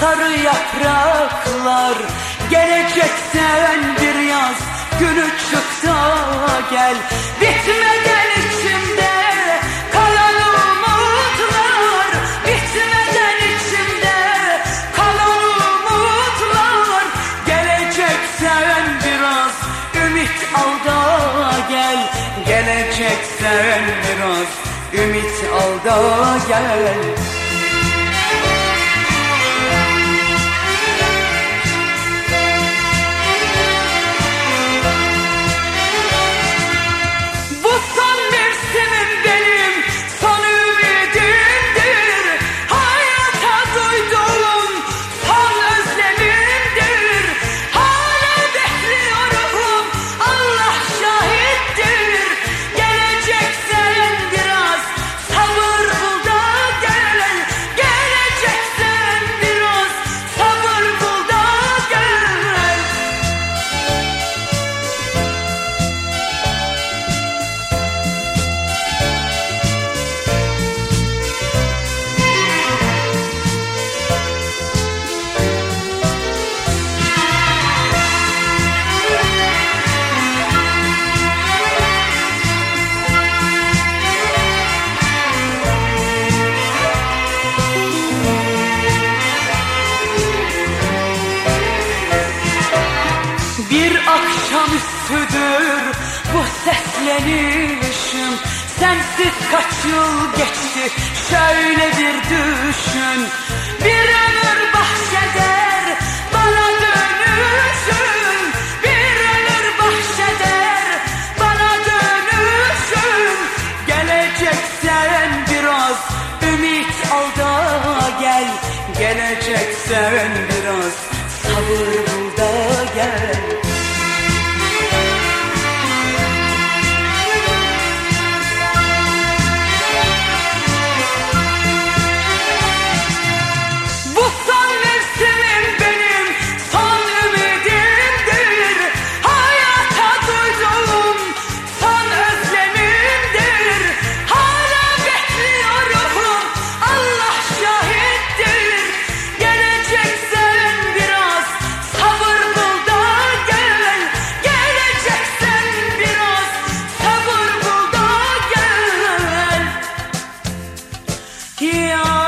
sarı yapraklar Gelecekten bir yaz. Günü çık da gel Bitmeden içimde. Kalan umutlar Bitmeden içimde. Kalan umutlar Gelecekten biraz ümit al da gel Gelecekten biraz ümit al da gel Bir akşamüstüdür bu seslenişim. Sensiz kaç yıl geçti şöyle bir düşün. Bir ömür bahşeder bana dönüşün. Bir ömür bahşeder bana dönüşün. Geleceksen biraz ümit al da gel. Geleceksen biraz sabır bul da gel 天